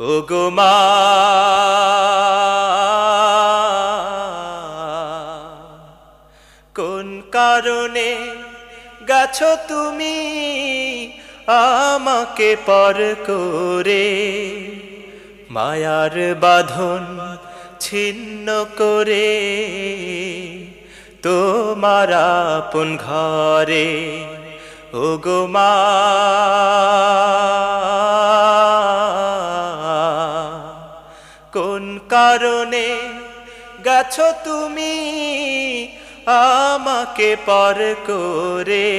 ও কোন কারণে গেছো তুমি আমাকে পর করে? মায়ার বাঁধন ছিন্ন করে তোমার আপন ঘরে। ও কোন কারণে গেছো তুমি আমাকে পর করে?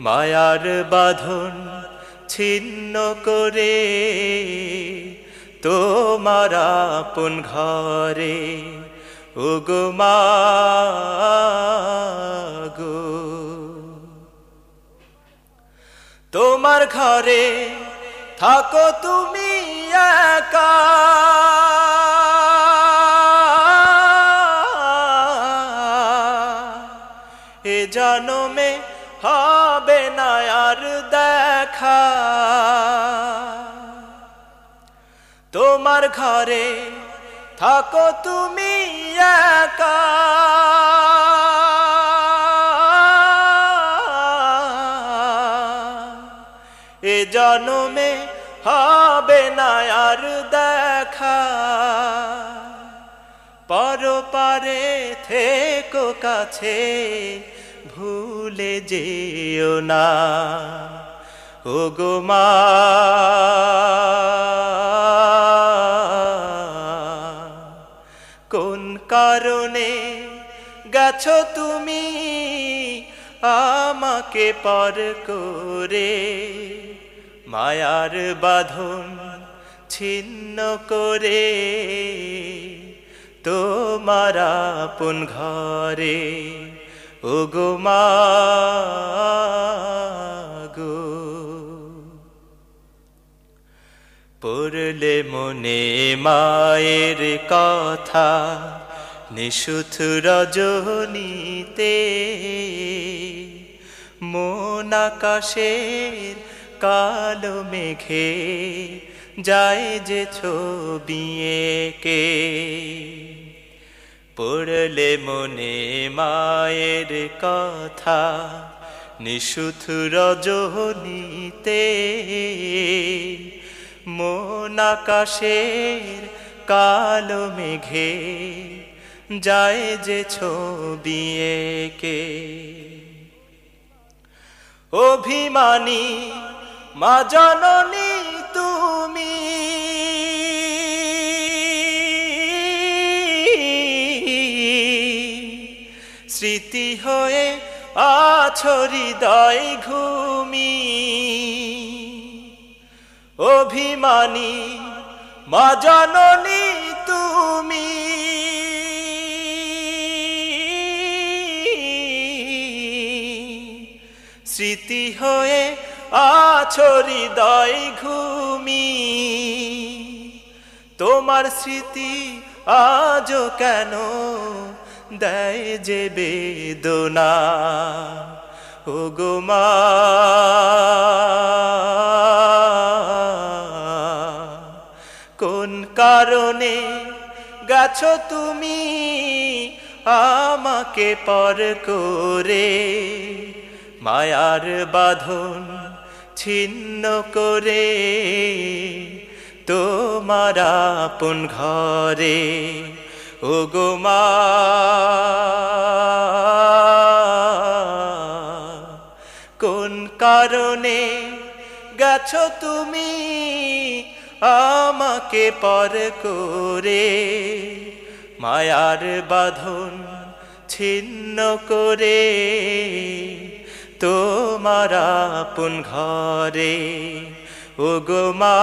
মায়ার বাঁধন ছিন্ন করে তোমার আপন ঘরে? ও গো। তোমার ঘরে থাকো তুমি এ জনমে হবে না আর দেখা। তোমার ঘরে থাকো তুমি একা। এ জনমে হবে না আর দেখা। পর পারে থেকো কাছে, ভুলে যেও না। ও গো মা। কোন কারণে গেছো তুমি আমাকে পর করে? মায়ার বাঁধন ছিন্ন করে তোমার আপন ঘরে। ও গো মা গো। পড়লে মনে মায়ের কথা, নিশুথ রজনীতে, মন আকাশের কালো মেঘে যায় যে ছবি কে পড়লে মনে মায়ের কথা, নিশুথ রজনীতে। মন আকাশের কালো মেঘে যায় যে ছবি কে অভিমানী মা জননী তুমি। স্মৃতি হয়ে আছরিদয় ঘুমি। অভিমানী মা জননী তুমি। স্মৃতি হয়ে আছরিদয় ঘুমি। তোমার স্মৃতি আজও কেন দেয় যে বেদনা? ও গো মা। কোন কারণে গেছো তুমি আমাকে পর করে? মায়ার বাঁধন ছিন্ন করে তোমার আপন ঘরে। ও গো মা, কোন কারণে গেছো তুমি আমাকে পর করে? মায়ার বাঁধন ছিন্ন করে তোমার আপন ঘরে ও গো মা।